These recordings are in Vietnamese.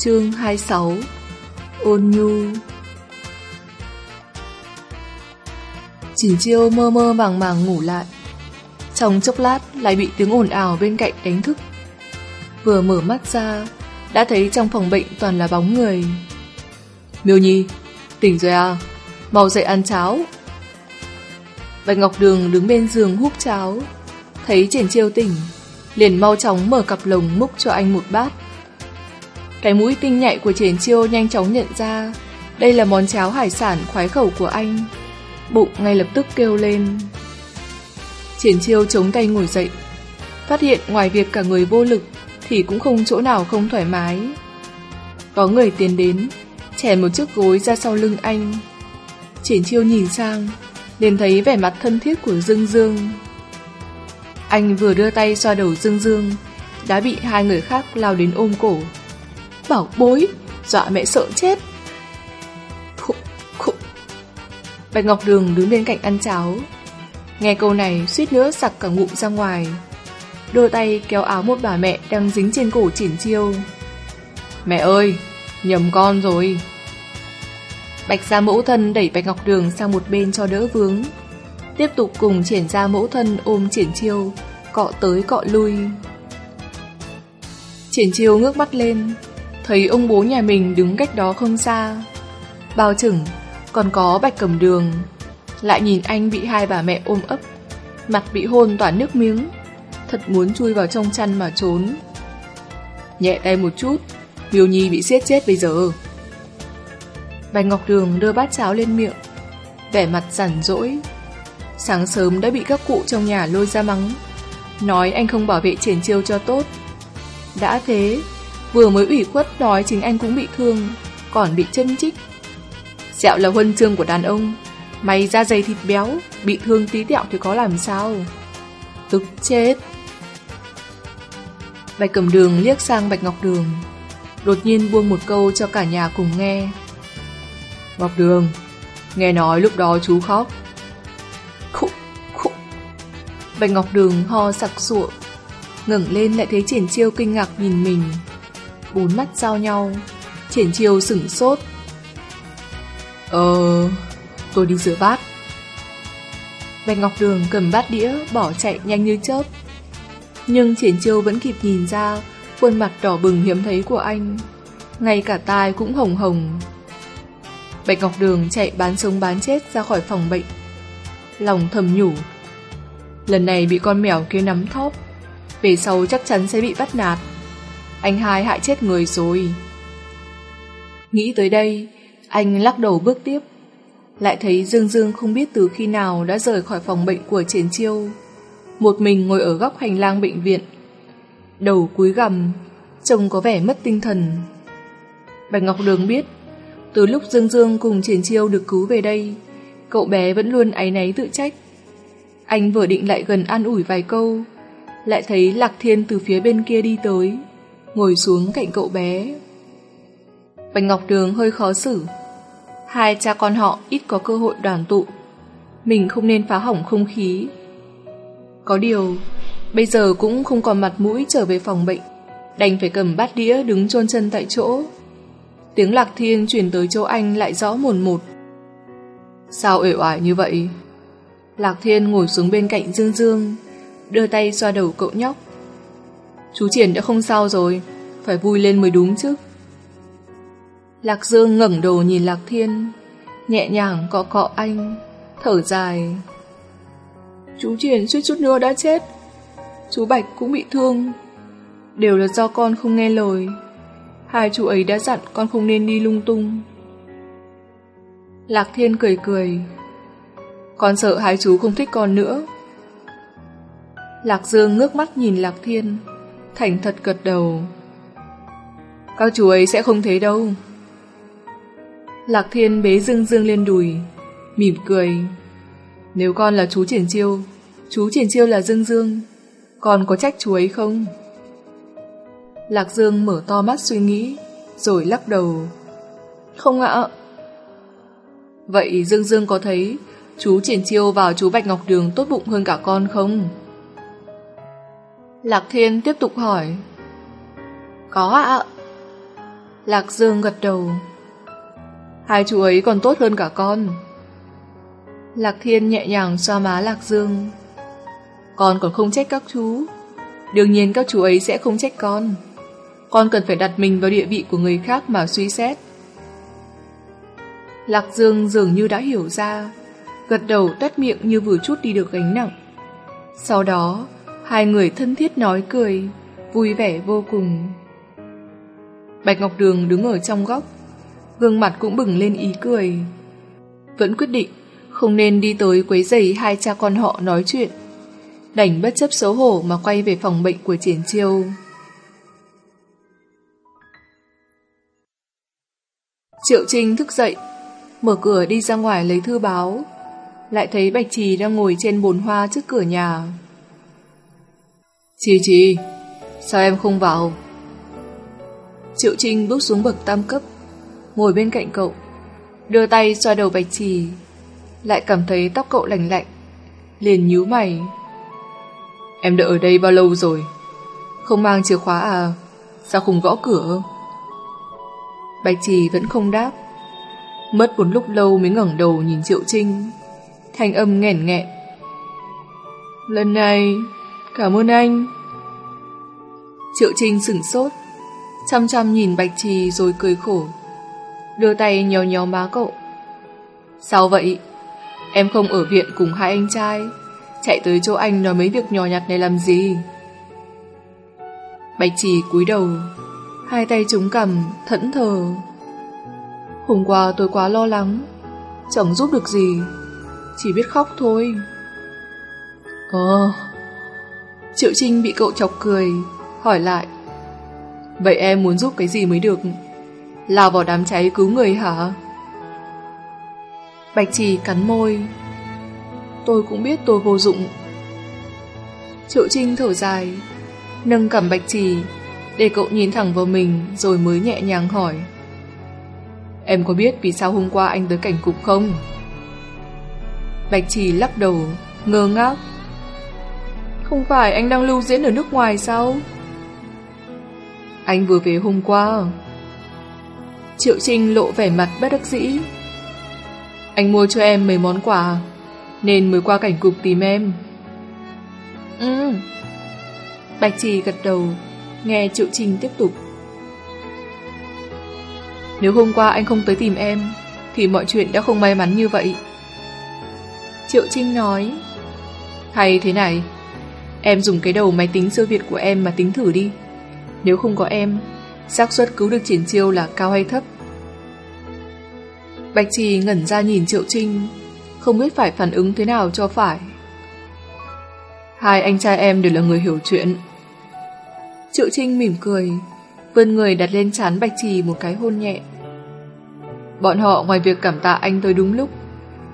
Chương 26 Ôn nhu. Chỉ chiêu mơ mơ màng màng ngủ lại. Trong chốc lát lại bị tiếng ồn ào bên cạnh đánh thức. Vừa mở mắt ra, Đã thấy trong phòng bệnh toàn là bóng người. Miêu Nhi, Tỉnh rồi à? Mau dậy ăn cháo. Bạch Ngọc Đường đứng bên giường húp cháo. Thấy triển chiêu tỉnh, Liền mau chóng mở cặp lồng múc cho anh một bát. Cái mũi tinh nhạy của triển chiêu nhanh chóng nhận ra, Đây là món cháo hải sản khoái khẩu của anh. Bụng ngay lập tức kêu lên. Triển chiêu chống tay ngồi dậy, Phát hiện ngoài việc cả người vô lực Thì cũng không chỗ nào không thoải mái. Có người tiến đến Chèn một chiếc gối ra sau lưng anh. Triển chiêu nhìn sang, liền thấy vẻ mặt thân thiết của Dương Dương. Anh vừa đưa tay xoa đầu Dương Dương, Đã bị hai người khác lao đến ôm cổ. Bảo bối. Dọa mẹ sợ chết. Khụ, khụ. Bạch Ngọc Đường đứng bên cạnh ăn cháo. Nghe câu này suýt nữa sặc cả ngụm ra ngoài. Đôi tay kéo áo một bà mẹ đang dính trên cổ triển chiêu. Mẹ ơi Nhầm con rồi. Bạch gia mẫu thân đẩy Bạch Ngọc Đường sang một bên cho đỡ vướng. Tiếp tục cùng triển ra mẫu thân ôm triển chiêu Cọ tới cọ lui. Triển chiêu ngước mắt lên. Thấy ông bố nhà mình đứng cách đó không xa. Bao chừng, Còn có Bạch Cầm Đường. Lại nhìn anh bị hai bà mẹ ôm ấp, Mặt bị hôn toàn nước miếng, Thật muốn chui vào trong chăn mà trốn. Nhẹ tay một chút, Miêu Nhi bị siết chết bây giờ. Bạch Ngọc Đường đưa bát cháo lên miệng, Vẻ mặt rằn rỗi. Sáng sớm đã bị các cụ trong nhà lôi ra mắng, Nói anh không bảo vệ triển chiêu cho tốt. Đã thế Vừa mới ủy khuất nói chính anh cũng bị thương Còn bị chân chích. Sẹo là huân chương của đàn ông Mày da dày thịt béo Bị thương tí tẹo thì có làm sao? Tức chết. Bạch cầm đường liếc sang Bạch Ngọc Đường Đột nhiên buông một câu cho cả nhà cùng nghe. Ngọc Đường Nghe nói lúc đó chú khóc. Khụ, khụ. Bạch Ngọc Đường ho sặc sụa ngẩng lên lại thấy triển chiêu kinh ngạc nhìn mình. Bốn mắt giao nhau Triển chiêu sửng sốt Ờ Tôi đi rửa bát Bạch Ngọc Đường cầm bát đĩa, Bỏ chạy nhanh như chớp Nhưng triển chiêu vẫn kịp nhìn ra, Khuôn mặt đỏ bừng hiếm thấy của anh Ngay cả tai cũng hồng hồng Bạch Ngọc Đường chạy bán sống bán chết ra khỏi phòng bệnh. Lòng thầm nhủ. Lần này bị con mèo kia nắm thóp. Về sau chắc chắn sẽ bị bắt nạt. Anh hai hại chết người rồi. Nghĩ tới đây, anh lắc đầu bước tiếp. Lại thấy Dương Dương không biết từ khi nào đã rời khỏi phòng bệnh của Triển Chiêu. Một mình ngồi ở góc hành lang bệnh viện. Đầu cúi gằm, trông có vẻ mất tinh thần. Bạch Ngọc Đường biết từ lúc Dương Dương cùng Triển Chiêu được cứu về đây, cậu bé vẫn luôn áy náy tự trách. Anh vừa định lại gần an ủi vài câu, lại thấy Lạc Thiên từ phía bên kia đi tới, ngồi xuống cạnh cậu bé. Bạch Ngọc Đường hơi khó xử. Hai cha con họ ít có cơ hội đoàn tụ. Mình không nên phá hỏng không khí. Có điều, bây giờ cũng không còn mặt mũi trở về phòng bệnh, đành phải cầm bát đĩa đứng chôn chân tại chỗ. Tiếng lạc thiên chuyển tới chỗ anh lại rõ mồn một. Sao uể oải như vậy? Lạc thiên ngồi xuống bên cạnh Dương Dương, đưa tay xoa đầu cậu nhóc. Chú Triển đã không sao rồi, phải vui lên mới đúng chứ. Lạc Dương ngẩng đầu nhìn Lạc Thiên, nhẹ nhàng cọ cọ anh, thở dài. Chú Triển suýt chút nữa đã chết, chú Bạch cũng bị thương, đều là do con không nghe lời. Hai chú ấy đã dặn con không nên đi lung tung. Lạc Thiên cười cười. Con sợ hai chú không thích con nữa. Lạc Dương ngước mắt nhìn Lạc Thiên, thành thật gật đầu. Các chú ấy sẽ không thấy đâu. Lạc Thiên bế Dương Dương lên đùi, mỉm cười. Nếu con là chú Triển Chiêu, chú Triển Chiêu là Dương Dương, con có trách chú ấy không? Lạc Dương mở to mắt suy nghĩ, rồi lắc đầu. Không ạ. Vậy Dương Dương có thấy chú Triển Chiêu vào chú Bạch Ngọc Đường tốt bụng hơn cả con không? Lạc Thiên tiếp tục hỏi. Có ạ. Lạc Dương gật đầu. Hai chú ấy còn tốt hơn cả con. Lạc Thiên nhẹ nhàng xoa má Lạc Dương. Con còn không trách các chú. Đương nhiên các chú ấy sẽ không trách con. Con cần phải đặt mình vào địa vị của người khác mà suy xét. Lạc Dương dường như đã hiểu ra, gật đầu tét miệng như vừa chút đi được gánh nặng. Sau đó, hai người thân thiết nói cười, vui vẻ vô cùng. Bạch Ngọc Đường đứng ở trong góc, gương mặt cũng bừng lên ý cười. Vẫn quyết định không nên đi tới quấy rầy hai cha con họ nói chuyện. Đành bất chấp xấu hổ mà quay về phòng bệnh của triển chiêu. Triệu Trinh thức dậy, mở cửa đi ra ngoài lấy thư báo, lại thấy Bạch Trì đang ngồi trên bồn hoa trước cửa nhà. Chi Chi, sao em không vào? Triệu Trinh bước xuống bậc tam cấp, ngồi bên cạnh cậu, đưa tay xoa đầu Bạch Trì, lại cảm thấy tóc cậu lạnh lạnh, liền nhíu mày. Em đợi ở đây bao lâu rồi? Không mang chìa khóa à? Sao không gõ cửa? Bạch Trì vẫn không đáp. Mất một lúc lâu mới ngẩng đầu nhìn Triệu Trinh. Thanh âm nghẹn nghẹn. Lần này, cảm ơn anh. Triệu Trinh sửng sốt, chăm chăm nhìn Bạch Trì rồi cười khổ. Đưa tay nhéo nhéo má cậu. Sao vậy? Em không ở viện cùng hai anh trai, chạy tới chỗ anh nói mấy việc nhỏ nhặt này làm gì? Bạch Trì cúi đầu, hai tay chống cằm, thẫn thờ. Hôm qua tôi quá lo lắng, chẳng giúp được gì, chỉ biết khóc thôi. Ờ... Triệu Trinh bị cậu chọc cười, hỏi lại. Vậy em muốn giúp cái gì mới được? Lao vào đám cháy cứu người hả? Bạch Trì cắn môi. Tôi cũng biết tôi vô dụng. Triệu Trinh thở dài, nâng cầm Bạch Trì, để cậu nhìn thẳng vào mình rồi mới nhẹ nhàng hỏi. Em có biết vì sao hôm qua anh tới cảnh cục không? Bạch Trì lắc đầu, ngơ ngác. Không phải anh đang lưu diễn ở nước ngoài sao? Anh vừa về hôm qua. Triệu Trinh lộ vẻ mặt bất đắc dĩ. Anh mua cho em mấy món quà, nên mới qua cảnh cục tìm em. Ừ. Bạch Trì gật đầu, nghe Triệu Trinh tiếp tục. Nếu hôm qua anh không tới tìm em, thì mọi chuyện đã không may mắn như vậy. Triệu Trinh nói, Hay thế này, em dùng cái đầu máy tính sơ Việt của em mà tính thử đi. Nếu không có em, xác suất cứu được triển chiêu là cao hay thấp? Bạch Trì ngẩn ra nhìn Triệu Trinh, không biết phải phản ứng thế nào cho phải. Hai anh trai em đều là người hiểu chuyện. Triệu Trinh mỉm cười, vươn người đặt lên chán Bạch Trì một cái hôn nhẹ. Bọn họ ngoài việc cảm tạ anh tới đúng lúc,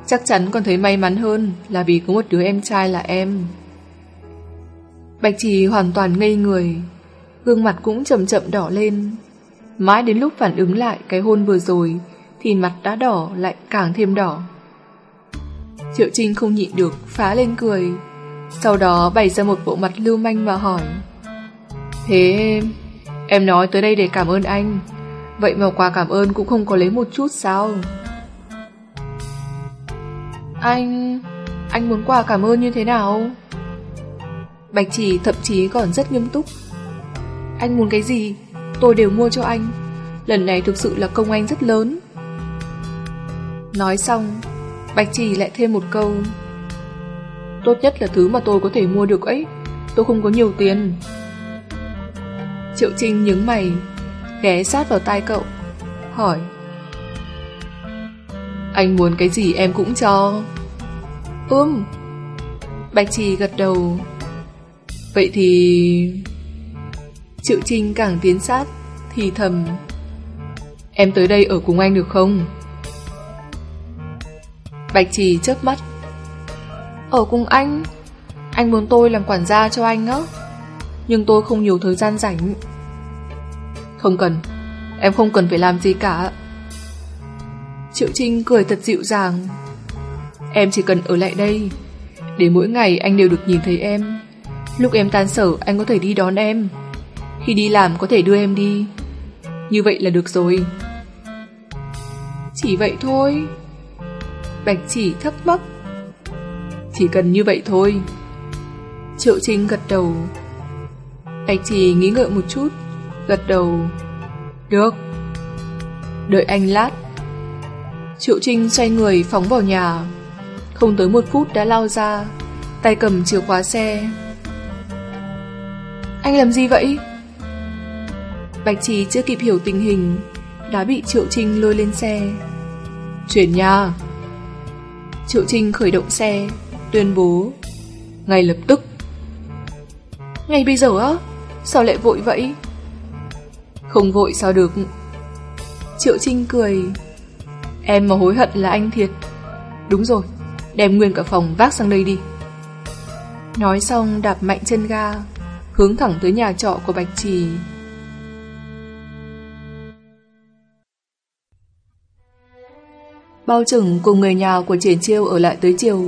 chắc chắn còn thấy may mắn hơn là vì có một đứa em trai là em. Bạch Trì hoàn toàn ngây người, gương mặt cũng chậm chậm đỏ lên. Mãi đến lúc phản ứng lại cái hôn vừa rồi, thì mặt đã đỏ lại càng thêm đỏ. Triệu Trinh không nhịn được, phá lên cười. Sau đó bày ra một bộ mặt lưu manh và hỏi. Thế em, em nói tới đây để cảm ơn anh. Vậy mà quà cảm ơn cũng không có lấy một chút sao? Anh... anh muốn quà cảm ơn như thế nào? Bạch Chỉ thậm chí còn rất nghiêm túc. Anh muốn cái gì, tôi đều mua cho anh. Lần này thực sự là công anh rất lớn. Nói xong, Bạch Chỉ lại thêm một câu. Tốt nhất là thứ mà tôi có thể mua được ấy. Tôi không có nhiều tiền. Triệu Trinh nhướng mày, ghé sát vào tai cậu, hỏi. Anh muốn cái gì em cũng cho. Ưm. Bạch Trì gật đầu. Vậy thì... Triệu Trinh càng tiến sát, thì thầm. Em tới đây ở cùng anh được không? Bạch Trì chớp mắt. Ở cùng anh? Anh muốn tôi làm quản gia cho anh á? Nhưng tôi không nhiều thời gian rảnh. Không cần, em không cần phải làm gì cả. Triệu Trinh cười thật dịu dàng. Em chỉ cần ở lại đây, để mỗi ngày anh đều được nhìn thấy em. Lúc em tan sở anh có thể đi đón em. Khi đi làm có thể đưa em đi. Như vậy là được rồi. Chỉ vậy thôi. Bạch chỉ thắc mắc. Chỉ cần như vậy thôi. Triệu Trinh gật đầu. Bạch chỉ nghĩ ngợi một chút, gật đầu. Được. Đợi anh lát. Triệu Trinh xoay người phóng vào nhà. Không tới một phút đã lao ra, tay cầm chìa khóa xe. Anh làm gì vậy? Bạch Trì chưa kịp hiểu tình hình, đã bị Triệu Trinh lôi lên xe. Chuyển nhà. Triệu Trinh khởi động xe, tuyên bố. Ngay lập tức. Ngay bây giờ á? Sao lại vội vậy? Không vội sao được. Triệu Trinh cười. Em mà hối hận là anh thiệt. Đúng rồi, đem nguyên cả phòng vác sang đây đi. Nói xong đạp mạnh chân ga, hướng thẳng tới nhà trọ của Bạch Trì. Bao trừng cùng người nhà của Triển Chiêu ở lại tới chiều,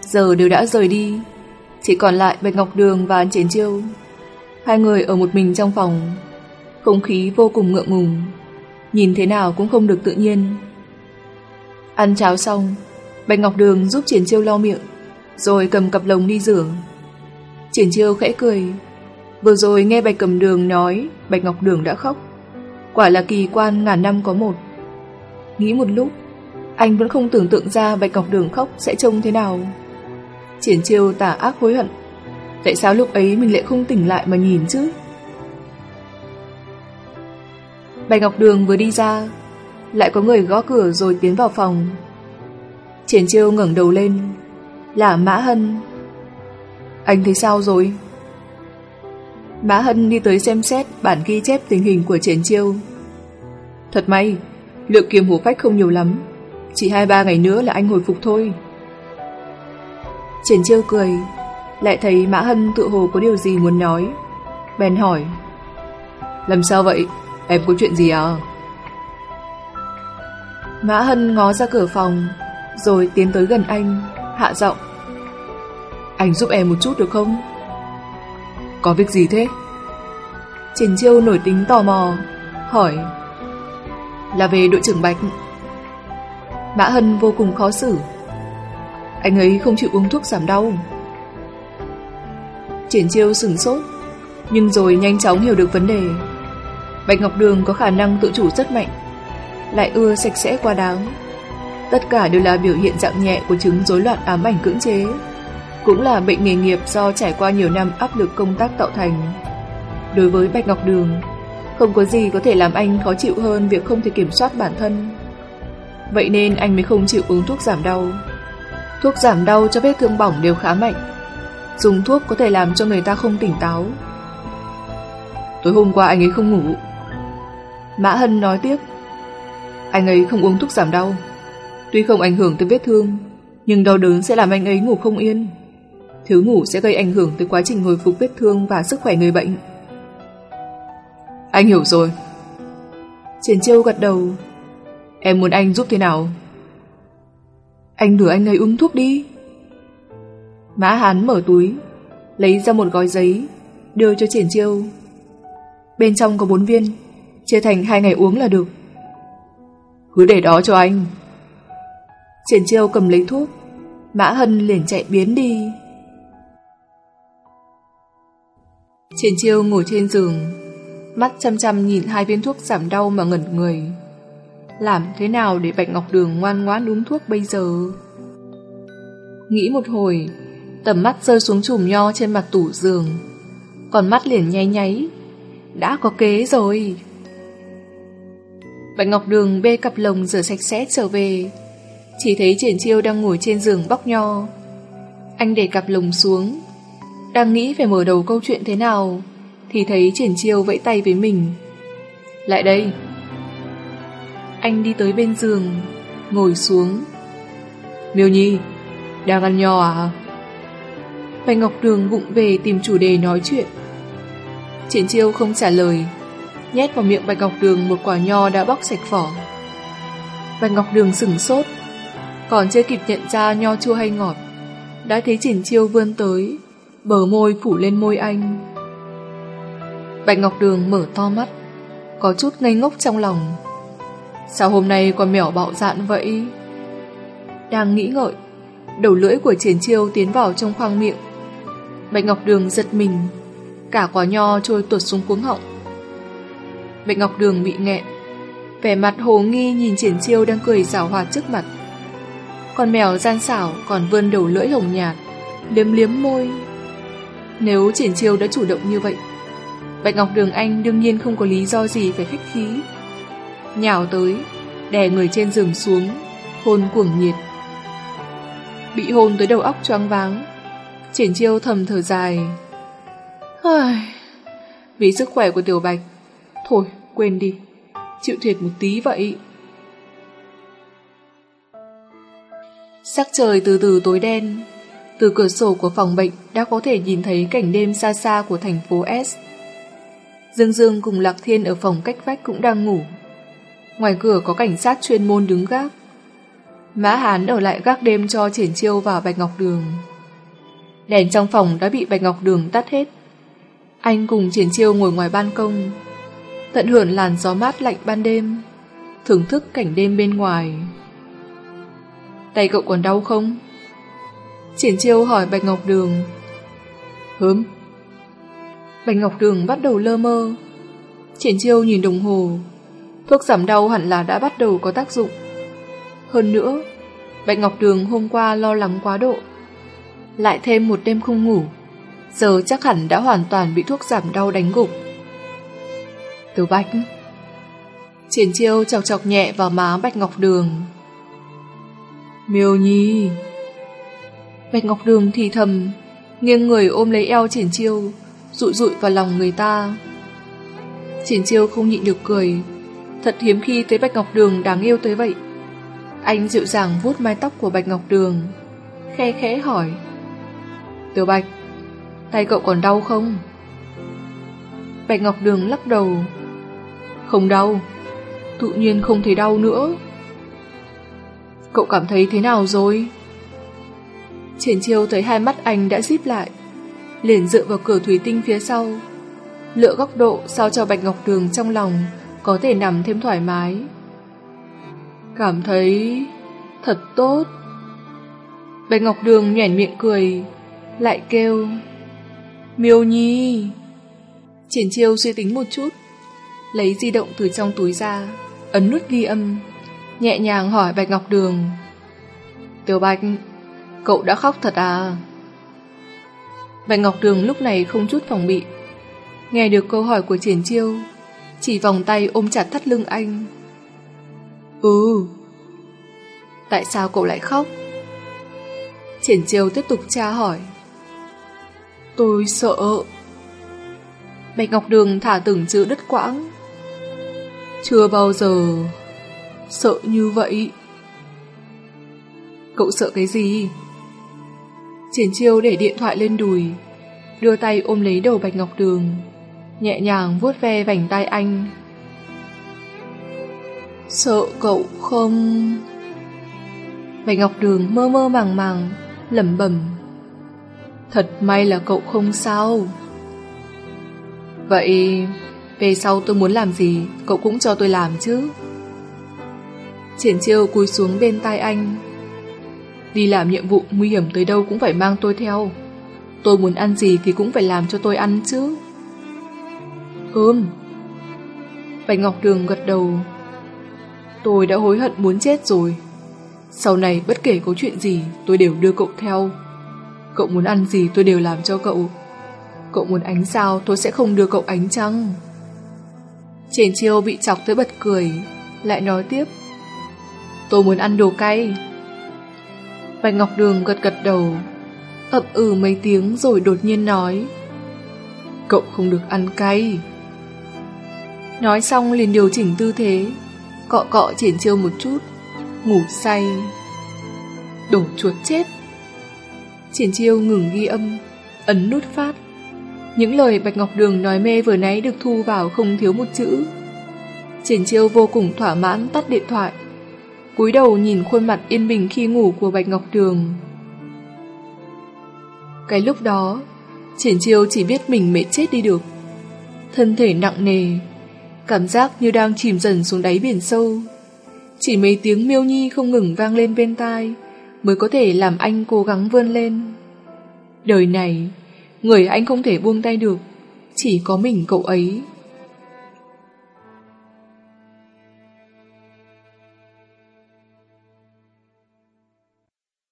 giờ đều đã rời đi, chỉ còn lại Bạch Ngọc Đường và Triển Chiêu. Hai người ở một mình trong phòng, không khí vô cùng ngượng ngùng, nhìn thế nào cũng không được tự nhiên. Ăn cháo xong, Bạch Ngọc Đường giúp Triển Chiêu lau miệng, rồi cầm cặp lồng đi rửa. Triển Chiêu khẽ cười, vừa rồi nghe Bạch Cầm Đường nói Bạch Ngọc Đường đã khóc. Quả là kỳ quan ngàn năm có một. Nghĩ một lúc, anh vẫn không tưởng tượng ra Bạch Ngọc Đường khóc sẽ trông thế nào. Triển Chiêu tả ác hối hận. Tại sao lúc ấy mình lại không tỉnh lại mà nhìn chứ? Bạch Ngọc Đường vừa đi ra, lại có người gõ cửa rồi tiến vào phòng. Triển Chiêu ngẩng đầu lên, là Mã Hân. Anh thấy sao rồi? Mã Hân đi tới xem xét bản ghi chép tình hình của Triển Chiêu. Thật may, lượng kiềm hổ phách không nhiều lắm, chỉ hai ba ngày nữa là anh hồi phục thôi. Triển Chiêu cười, lại thấy Mã Hân tự hồ có điều gì muốn nói. Bèn hỏi, làm sao vậy? Em có chuyện gì à? Mã Hân ngó ra cửa phòng, rồi tiến tới gần anh, hạ giọng. Anh giúp em một chút được không? Có việc gì thế? Triển chiêu nổi tính tò mò, hỏi. Là về đội trưởng Bạch. Mã Hân vô cùng khó xử. Anh ấy không chịu uống thuốc giảm đau. Triển chiêu sửng sốt, nhưng rồi nhanh chóng hiểu được vấn đề. Bạch Ngọc Đường có khả năng tự chủ rất mạnh, lại ưa sạch sẽ quá đáng. Tất cả đều là biểu hiện dạng nhẹ của chứng rối loạn ám ảnh cưỡng chế, cũng là bệnh nghề nghiệp do trải qua nhiều năm áp lực công tác tạo thành. Đối với Bạch Ngọc Đường, không có gì có thể làm anh khó chịu hơn việc không thể kiểm soát bản thân. Vậy nên anh mới không chịu uống thuốc giảm đau. Thuốc giảm đau cho vết thương bỏng đều khá mạnh. Dùng thuốc có thể làm cho người ta không tỉnh táo. Tối hôm qua anh ấy không ngủ. Mã Hân nói tiếp. Anh ấy không uống thuốc giảm đau. Tuy không ảnh hưởng tới vết thương, nhưng đau đớn sẽ làm anh ấy ngủ không yên. Thiếu ngủ sẽ gây ảnh hưởng tới quá trình hồi phục vết thương và sức khỏe người bệnh. Anh hiểu rồi. Triển Châu gật đầu. Em muốn anh giúp thế nào? Anh đưa anh ấy uống thuốc đi. Mã Hán mở túi, lấy ra một gói giấy, đưa cho Triển Chiêu. Bên trong có bốn viên, chia thành hai ngày uống là được. Cứ để đó cho anh. Triển Chiêu cầm lấy thuốc, Mã Hân liền chạy biến đi. Triển Chiêu ngồi trên giường, mắt chăm chăm nhìn hai viên thuốc giảm đau mà ngẩn người. Làm thế nào để Bạch Ngọc Đường ngoan ngoãn uống thuốc bây giờ? Nghĩ một hồi, tầm mắt rơi xuống chùm nho trên mặt tủ giường. Còn mắt liền nháy nháy. Đã có kế rồi. Bạch Ngọc Đường bê cặp lồng rửa sạch sẽ trở về. Chỉ thấy triển chiêu đang ngồi trên giường bóc nho. Anh để cặp lồng xuống. Đang nghĩ phải mở đầu câu chuyện thế nào, thì thấy triển chiêu vẫy tay với mình. Lại đây. Anh đi tới bên giường, ngồi xuống. Miêu Nhi, đang ăn nho à? Bạch Ngọc Đường vụng về tìm chủ đề nói chuyện. Triển chiêu không trả lời, nhét vào miệng Bạch Ngọc Đường một quả nho đã bóc sạch vỏ. Bạch Ngọc Đường sửng sốt, còn chưa kịp nhận ra nho chua hay ngọt, đã thấy Triển chiêu vươn tới, bờ môi phủ lên môi anh. Bạch Ngọc Đường mở to mắt, có chút ngây ngốc trong lòng. Sao hôm nay con mèo bạo dạn vậy? Đang nghĩ ngợi, đầu lưỡi của triển chiêu tiến vào trong khoang miệng. Bạch Ngọc Đường giật mình, cả quả nho trôi tuột xuống cuống họng. Bạch Ngọc Đường bị nghẹn, vẻ mặt hồ nghi nhìn triển chiêu đang cười rào hoạt trước mặt. Con mèo gian xảo còn vươn đầu lưỡi hồng nhạt, liếm liếm môi. Nếu triển chiêu đã chủ động như vậy, Bạch Ngọc Đường Anh đương nhiên không có lý do gì phải khách khí. Nhào tới, đè người trên giường xuống, hôn cuồng nhiệt. Bị hôn tới đầu óc choáng váng, triển chiêu thầm thở dài. Hơi... vì sức khỏe của Tiểu Bạch, thôi quên đi, chịu thiệt một tí vậy. Sắc trời từ từ tối đen, từ cửa sổ của phòng bệnh đã có thể nhìn thấy cảnh đêm xa xa của thành phố S. Dương Dương cùng Lạc Thiên ở phòng cách vách cũng đang ngủ. Ngoài cửa có cảnh sát chuyên môn đứng gác. Mã Hán ở lại gác đêm cho triển chiêu và Bạch Ngọc Đường. Đèn trong phòng đã bị Bạch Ngọc Đường tắt hết. Anh cùng triển chiêu ngồi ngoài ban công, tận hưởng làn gió mát lạnh ban đêm, thưởng thức cảnh đêm bên ngoài. Tay cậu còn đau không? Triển chiêu hỏi Bạch Ngọc Đường. Hớm. Bạch Ngọc Đường bắt đầu lơ mơ. Triển chiêu nhìn đồng hồ. Thuốc giảm đau hẳn là đã bắt đầu có tác dụng. Hơn nữa, Bạch Ngọc Đường hôm qua lo lắng quá độ. Lại thêm một đêm không ngủ. Giờ chắc hẳn đã hoàn toàn bị thuốc giảm đau đánh gục. Tiểu Bạch Triển chiêu chọc chọc nhẹ vào má Bạch Ngọc Đường. Miêu Nhi Bạch Ngọc Đường thì thầm, nghiêng người ôm lấy eo triển chiêu, rụi rụi vào lòng người ta. Triển chiêu không nhịn được cười, thật hiếm khi thấy Bạch Ngọc Đường đáng yêu tới vậy. Anh dịu dàng vuốt mái tóc của Bạch Ngọc Đường, khe khẽ hỏi. Tiểu Bạch, tay cậu còn đau không? Bạch Ngọc Đường lắc đầu. Không đau, tự nhiên không thấy đau nữa. Cậu cảm thấy thế nào rồi? Triển chiêu thấy hai mắt anh đã díp lại, liền dựa vào cửa thủy tinh phía sau, lựa góc độ sao cho Bạch Ngọc Đường trong lòng có thể nằm thêm thoải mái. Cảm thấy thật tốt. Bạch Ngọc Đường nhoẻn miệng cười, lại kêu Miêu Nhi. Triển chiêu suy tính một chút, lấy di động từ trong túi ra, ấn nút ghi âm, nhẹ nhàng hỏi Bạch Ngọc Đường. Tiểu Bạch, cậu đã khóc thật à? Bạch Ngọc Đường lúc này không chút phòng bị. Nghe được câu hỏi của Triển Chiêu, chỉ vòng tay ôm chặt thắt lưng anh. Ừ. Tại sao cậu lại khóc? Triển Chiêu tiếp tục tra hỏi. Tôi sợ. Bạch Ngọc Đường thả từng chữ đứt quãng. Chưa bao giờ sợ như vậy. Cậu sợ cái gì? Triển chiêu để điện thoại lên đùi, đưa tay ôm lấy đầu Bạch Ngọc Đường, nhẹ nhàng vuốt ve vành tay anh. Sợ cậu không? Bạch Ngọc Đường mơ mơ màng màng, lẩm bẩm. Thật may là cậu không sao. Vậy, về sau tôi muốn làm gì, cậu cũng cho tôi làm chứ. Triển chiêu cúi xuống bên tai anh, Đi làm nhiệm vụ nguy hiểm tới đâu cũng phải mang tôi theo. Tôi muốn ăn gì thì cũng phải làm cho tôi ăn chứ. Ừm. Bạch Ngọc Đường gật đầu. Tôi đã hối hận muốn chết rồi. Sau này bất kể có chuyện gì tôi đều đưa cậu theo. Cậu muốn ăn gì tôi đều làm cho cậu. Cậu muốn ánh sao tôi sẽ không đưa cậu ánh trăng. Triển chiêu bị chọc tới bật cười, lại nói tiếp. Tôi muốn ăn đồ cay. Bạch Ngọc Đường gật gật đầu, ậm ừ mấy tiếng rồi đột nhiên nói. Cậu không được ăn cay. Nói xong liền điều chỉnh tư thế, cọ cọ triển chiêu một chút, ngủ say. Đổ chuột chết. Triển chiêu ngừng ghi âm, ấn nút phát. Những lời Bạch Ngọc Đường nói mê vừa nãy được thu vào không thiếu một chữ. Triển chiêu vô cùng thỏa mãn tắt điện thoại, cúi đầu nhìn khuôn mặt yên bình khi ngủ của Bạch Ngọc Đường. Cái lúc đó, Triển Chiêu chỉ biết mình mệt chết đi được. Thân thể nặng nề, Cảm giác như đang chìm dần xuống đáy biển sâu. Chỉ mấy tiếng miêu nhi không ngừng vang lên bên tai mới có thể làm anh cố gắng vươn lên. Đời này, người anh không thể buông tay được, chỉ có mình cậu ấy.